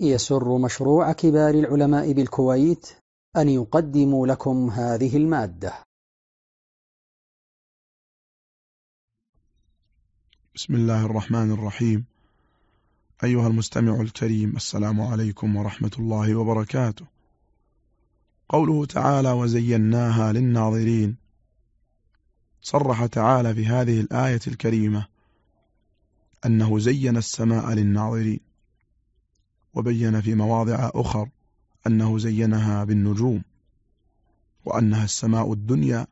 يسر مشروع كبار العلماء بالكويت أن يقدم لكم هذه المادة. بسم الله الرحمن الرحيم. أيها المستمع الكريم السلام عليكم ورحمة الله وبركاته. قوله تعالى وزيناها للناظرين صرح تعالى في هذه الآية الكريمة أنه زين السماء للناظرين. وبين في مواضع أخر أنه زينها بالنجوم وأنها السماء الدنيا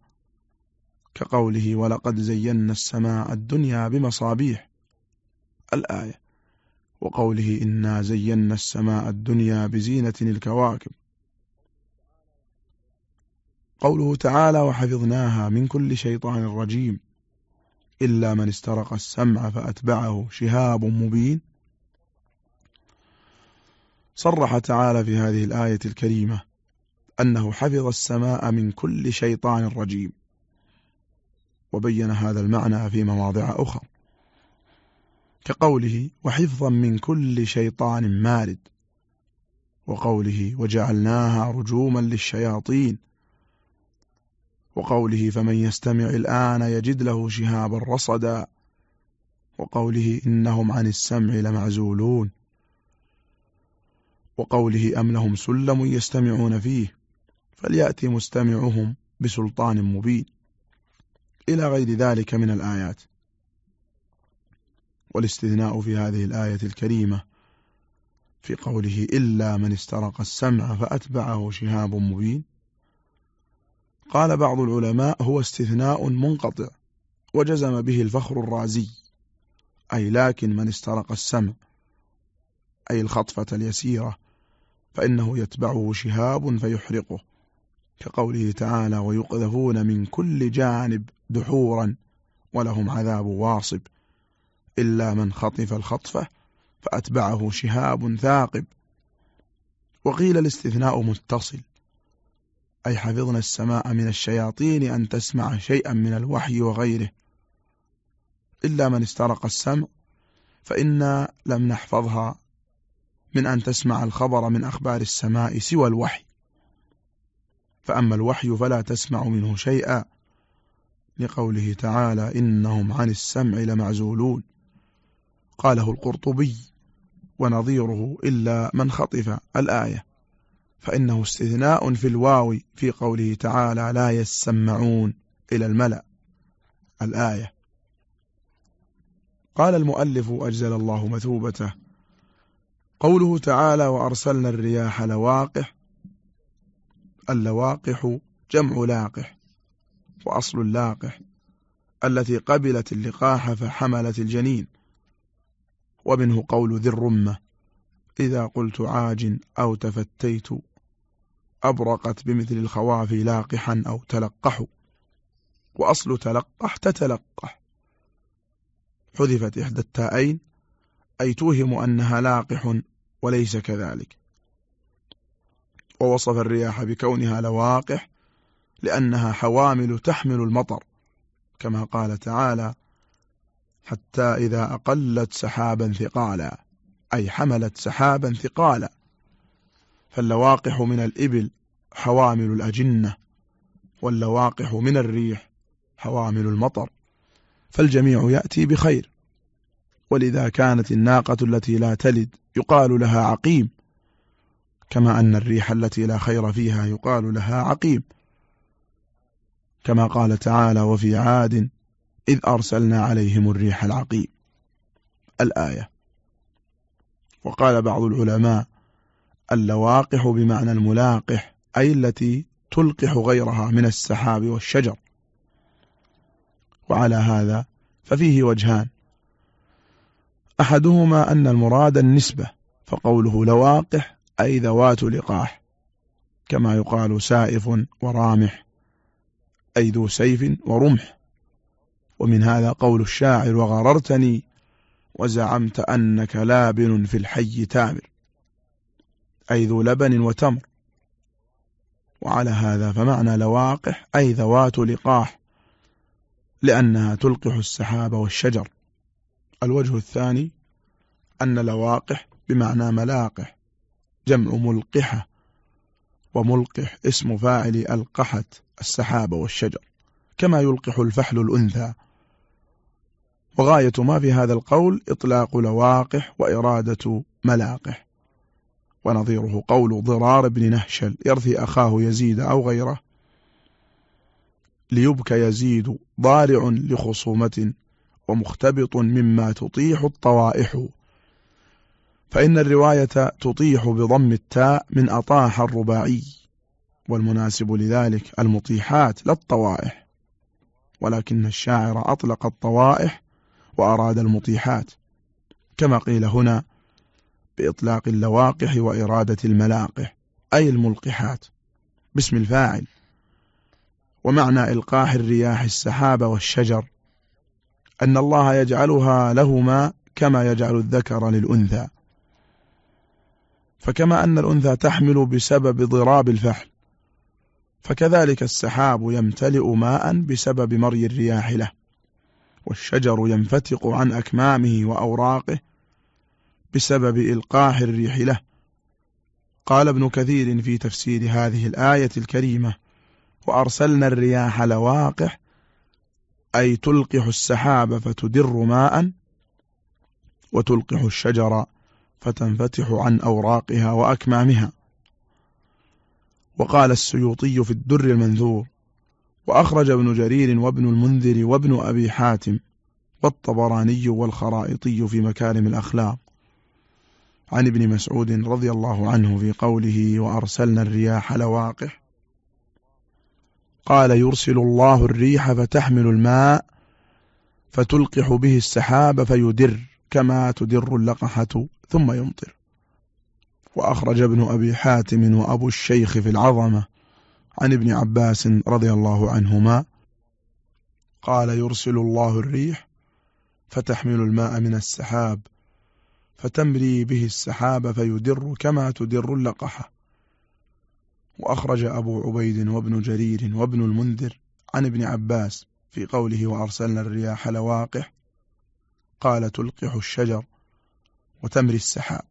كقوله ولقد زينا السماء الدنيا بمصابيح الآية وقوله إنا زينا السماء الدنيا بزينة الكواكب. قوله تعالى وحفظناها من كل شيطان رجيم إلا من استرق السمع فأتبعه شهاب مبين صرح تعالى في هذه الآية الكريمة أنه حفظ السماء من كل شيطان رجيم. وبين هذا المعنى في مواضع أخرى. كقوله وحفظا من كل شيطان مارد. وقوله وجعلناها رجوما للشياطين. وقوله فمن يستمع الآن يجد له شهابا رصدا. وقوله إنهم عن السمع لمعزولون. وقوله أم لهم سلم يستمعون فيه فليأتي مستمعهم بسلطان مبين. إلى غير ذلك من الآيات. والاستثناء في هذه الآية الكريمة في قوله إلا من استرق السمع فأتبعه شهاب مبين. قال بعض العلماء هو استثناء منقطع وجزم به الفخر الرازي أي لكن من استرق السمع أي الخطفة اليسيرة. فإنه يتبعه شهاب فيحرقه كقوله تعالى ويقذفون من كل جانب دحورا ولهم عذاب واصب إلا من خطف الخطفة فأتبعه شهاب ثاقب. وقيل الاستثناء متصل أي حفظنا السماء من الشياطين أن تسمع شيئا من الوحي وغيره. إلا من استرق السمع فإنا لم نحفظها من أن تسمع الخبر من أخبار السماء سوى الوحي. فأما الوحي فلا تسمع منه شيئا. لقوله تعالى إنهم عن السمع لمعزولون. قاله القرطبي ونظيره إلا من خطف الآية. فإنه استثناء في الواو في قوله تعالى لا يسمعون إلى الملأ الآية. قال المؤلف أجزل الله مثوبته. قوله تعالى وأرسلنا الرياح لواقح. اللواقح جمع لاقح وأصل اللاقح التي قبلت اللقاح فحملت الجنين. ومنه قول ذي الرمة إذا قلت عاج أو تفتيت أبرقت بمثل الخوافي لاقحا أو تلقح. وأصل تلقح تتلقح. حذفت إحدى التائين أي توهم أنها لاقح وليس كذلك. ووصف الرياح بكونها لواقح لأنها حوامل تحمل المطر كما قال تعالى حتى إذا أقلت سحابا ثقالا أي حملت سحابا ثقالا. فاللواقح من الإبل حوامل الأجنة واللواقح من الريح حوامل المطر. فالجميع يأتي بخير. ولذا كانت الناقة التي لا تلد يقال لها عقيم كما أن الريح التي لا خير فيها يقال لها عقيم. كما قال تعالى وفي عاد إذ أرسلنا عليهم الريح العقيم الآية. وقال بعض العلماء اللواقح بمعنى الملاقح أي التي تلقح غيرها من السحاب والشجر وعلى هذا ففيه وجهان أحدهما أن المراد النسبة فقوله لواقح أي ذوات لقاح كما يقال سائف ورامح أي ذو سيف ورمح. ومن هذا قول الشاعر وغررتني وزعمت أنك لابن في الحي تامر أي ذو لبن وتمر. وعلى هذا فمعنى لواقح أي ذوات لقاح لأنها تلقح السحاب والشجر. الوجه الثاني أن لواقح بمعنى ملاقح جمع ملقحة وملقح اسم فاعل ألقحت السحاب والشجر كما يلقح الفحل الأنثى. وغاية ما في هذا القول إطلاق لواقح وإرادة ملاقح. ونظيره قول ضرار بن نهشل يرثي أخاه يزيد أو غيره. ليبكى يزيد ضارع لخصومة ومختبط مما تطيح الطوائح. فإن الرواية تطيح بضم التاء من أطاح الرباعي والمناسب لذلك المطيحات لا الطوائح ولكن الشاعر أطلق الطوائح وأراد المطيحات كما قيل هنا بإطلاق اللواقح وإرادة الملاقح أي الملقحات. باسم الفاعل. ومعنى إلقاح الرياح السحاب والشجر أن الله يجعلها لهما كما يجعل الذكر للأنثى. فكما أن الأنثى تحمل بسبب ضراب الفحل فكذلك السحاب يمتلئ ماء بسبب مري الرياح له والشجر ينفتق عن أكمامه وأوراقه بسبب إلقاح الريح له. قال ابن كثير في تفسير هذه الآية الكريمة وأرسلنا الرياح لواقح أي تلقح السحاب فتدر ماء وتلقح الشجر فتنفتح عن أوراقها وأكمامها. وقال السيوطي في الدر المنذور وأخرج ابن جرير وابن المنذر وابن أبي حاتم والطبراني والخرائطي في مكارم الأخلاق. عن ابن مسعود رضي الله عنه في قوله وأرسلنا الرياح لواقح قال يرسل الله الريح فتحمل الماء فتلقح به السحاب فيدر كما تدر اللقحة ثم يمطر. وأخرج ابن أبي حاتم وأبو الشيخ في العظمة عن ابن عباس رضي الله عنهما قال يرسل الله الريح فتحمل الماء من السحاب فتمري به السحاب فيدر كما تدر اللقحة. وأخرج أبو عبيد وابن جرير وابن المنذر عن ابن عباس في قوله وأرسلنا الرياح لواقح قال تلقح الشجر وتمري السحاب.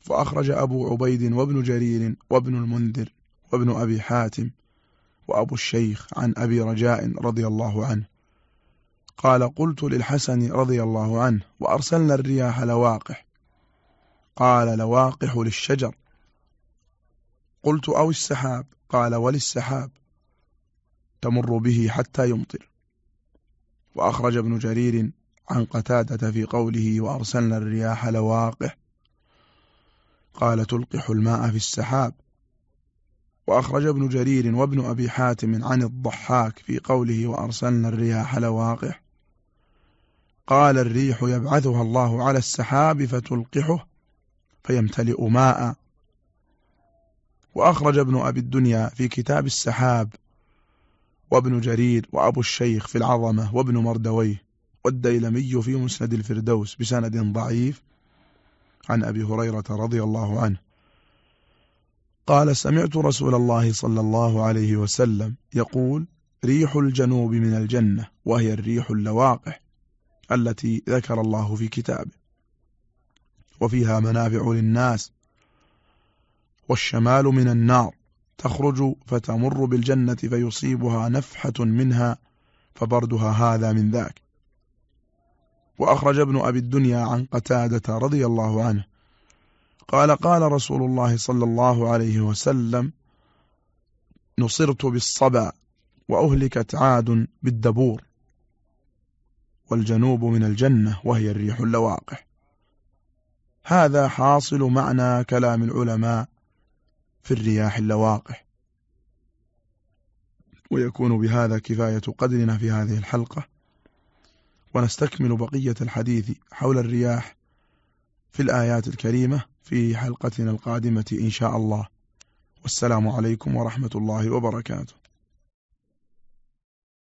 فأخرج أبو عبيد وابن جرير وابن المنذر وابن أبي حاتم وأبو الشيخ عن أبي رجاء رضي الله عنه. قال قلت للحسن رضي الله عنه وأرسلنا الرياح لواقح قال لواقح للشجر قلت أو السحاب؟ قال وللسحاب. تمر به حتى يمطر. وأخرج ابن جرير عن قتادة في قوله وأرسلنا الرياح لواقح. قال تلقح الماء في السحاب. وأخرج ابن جرير وابن أبي حاتم عن الضحاك في قوله وأرسلنا الرياح لواقح. قال الريح يبعثها الله على السحاب فتلقحه فيمتلئ ماء. وأخرج ابن أبي الدنيا في كتاب السحاب وابن جرير وأبو الشيخ في العظمة وابن مردويه والديلمي في مسند الفردوس بسند ضعيف عن أبي هريرة رضي الله عنه. قال سمعت رسول الله صلى الله عليه وسلم يقول ريح الجنوب من الجنة وهي الريح اللواقح التي ذكر الله في كتابه وفيها منافع للناس والشمال من النار تخرج فتمر بالجنة فيصيبها نفحة منها فبردها هذا من ذاك. وأخرج ابن أبي الدنيا عن قتادة رضي الله عنه قال قال رسول الله صلى الله عليه وسلم نصرت بالصبا وأهلكت عاد بالدبور والجنوب من الجنة وهي الريح اللواقح. هذا حاصل معنى كلام العلماء في الرياح اللواقح. ويكون بهذا كفاية قدرنا في هذه الحلقة. ونستكمل بقية الحديث حول الرياح في الآيات الكريمة في حلقتنا القادمة إن شاء الله. والسلام عليكم ورحمة الله وبركاته.